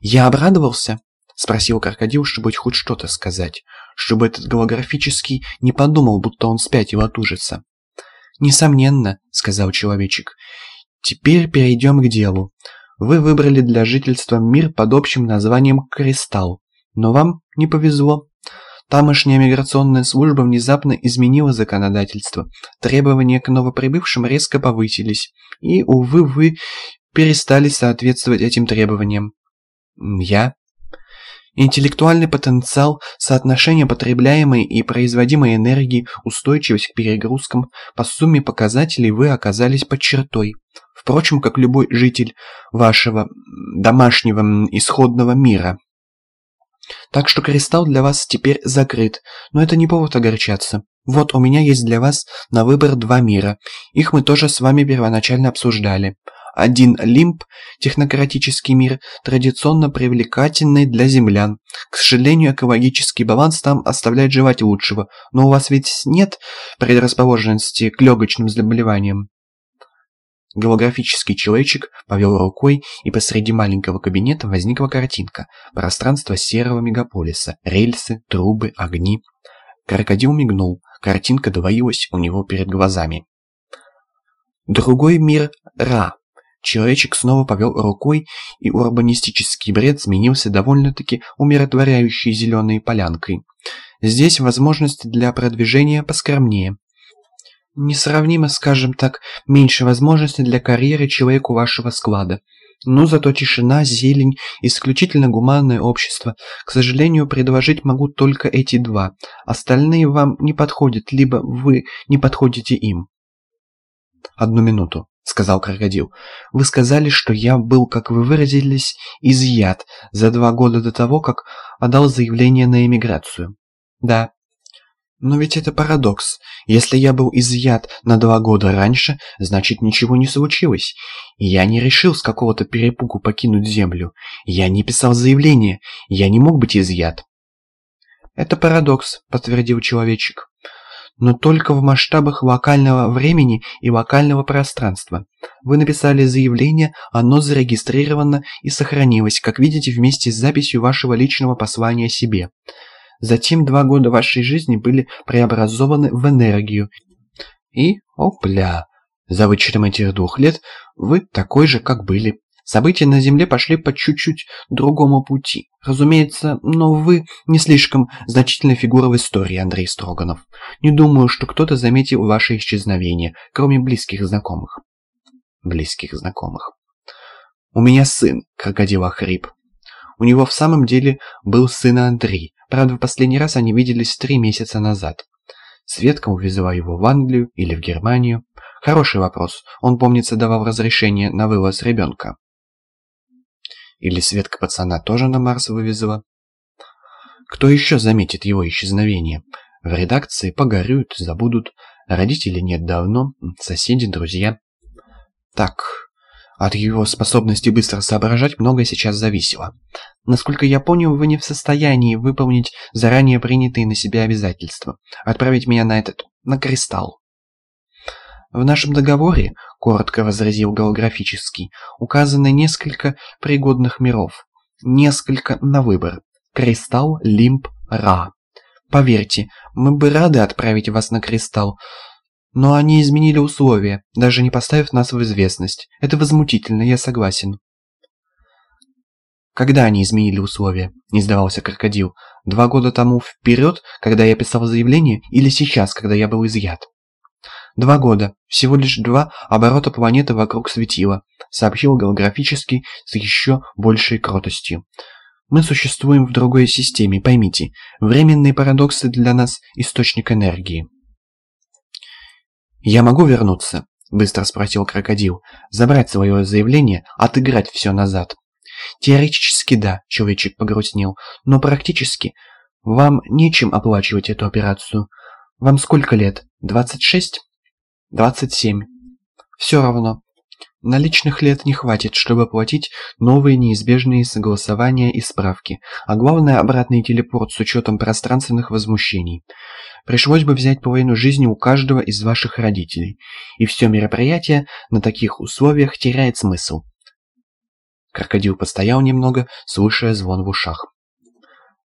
Я обрадовался, спросил крокодил, чтобы хоть что-то сказать, чтобы этот голографический не подумал, будто он спятил от ужаса. «Несомненно», — сказал человечек. «Теперь перейдем к делу. Вы выбрали для жительства мир под общим названием «Кристалл», но вам не повезло. Тамошняя миграционная служба внезапно изменила законодательство. Требования к новоприбывшим резко повысились, и, увы, вы перестали соответствовать этим требованиям. Я Интеллектуальный потенциал, соотношение потребляемой и производимой энергии, устойчивость к перегрузкам, по сумме показателей вы оказались под чертой. Впрочем, как любой житель вашего домашнего исходного мира. Так что кристалл для вас теперь закрыт, но это не повод огорчаться. Вот у меня есть для вас на выбор два мира. Их мы тоже с вами первоначально обсуждали. Один лимб, технократический мир, традиционно привлекательный для землян. К сожалению, экологический баланс там оставляет желать лучшего, но у вас ведь нет предрасположенности к легочным заболеваниям. Голографический человечек повел рукой, и посреди маленького кабинета возникла картинка. Пространство серого мегаполиса, рельсы, трубы, огни. Крокодил мигнул, картинка двоилась у него перед глазами. Другой мир – Ра, Человечек снова повел рукой, и урбанистический бред сменился довольно-таки умиротворяющей зеленой полянкой. Здесь возможности для продвижения поскромнее. Несравнимо, скажем так, меньше возможностей для карьеры человеку вашего склада. Но зато тишина, зелень, исключительно гуманное общество. К сожалению, предложить могу только эти два. Остальные вам не подходят, либо вы не подходите им. Одну минуту сказал крокодил. «Вы сказали, что я был, как вы выразились, изъят за два года до того, как отдал заявление на эмиграцию». «Да». «Но ведь это парадокс. Если я был изъят на два года раньше, значит ничего не случилось. Я не решил с какого-то перепугу покинуть Землю. Я не писал заявление. Я не мог быть изъят». «Это парадокс», — подтвердил человечек но только в масштабах локального времени и локального пространства. Вы написали заявление, оно зарегистрировано и сохранилось, как видите, вместе с записью вашего личного послания себе. Затем два года вашей жизни были преобразованы в энергию. И, опля, за вычетом этих двух лет вы такой же, как были. События на Земле пошли по чуть-чуть другому пути. Разумеется, но вы не слишком значительная фигура в истории, Андрей Строганов. Не думаю, что кто-то заметил ваше исчезновение, кроме близких знакомых. Близких знакомых. У меня сын, крокодил Ахрип. У него в самом деле был сын Андрей. Правда, в последний раз они виделись три месяца назад. Светка увезла его в Англию или в Германию. Хороший вопрос. Он, помнится, давал разрешение на вывоз ребенка. Или Светка пацана тоже на Марс вывезла? Кто еще заметит его исчезновение? В редакции погорюют, забудут. Родителей нет давно, соседи, друзья. Так, от его способности быстро соображать многое сейчас зависело. Насколько я понял, вы не в состоянии выполнить заранее принятые на себя обязательства. Отправить меня на этот... на кристалл. В нашем договоре, коротко возразил голографический, указаны несколько пригодных миров. Несколько на выбор. Кристалл, Лимб, Ра. Поверьте, мы бы рады отправить вас на Кристалл, но они изменили условия, даже не поставив нас в известность. Это возмутительно, я согласен. Когда они изменили условия? Не сдавался крокодил. Два года тому вперед, когда я писал заявление, или сейчас, когда я был изъят? Два года, всего лишь два оборота планеты вокруг светила, сообщил голографический с еще большей кротостью. Мы существуем в другой системе, поймите. Временные парадоксы для нас – источник энергии. «Я могу вернуться?» – быстро спросил крокодил. «Забрать свое заявление, отыграть все назад». «Теоретически да», – человечек погрустнел, – «но практически вам нечем оплачивать эту операцию. Вам сколько лет? Двадцать шесть?» Двадцать семь. Все равно. Наличных лет не хватит, чтобы платить новые неизбежные согласования и справки, а главное обратный телепорт с учетом пространственных возмущений. Пришлось бы взять половину жизни у каждого из ваших родителей, и все мероприятие на таких условиях теряет смысл. Крокодил постоял немного, слушая звон в ушах.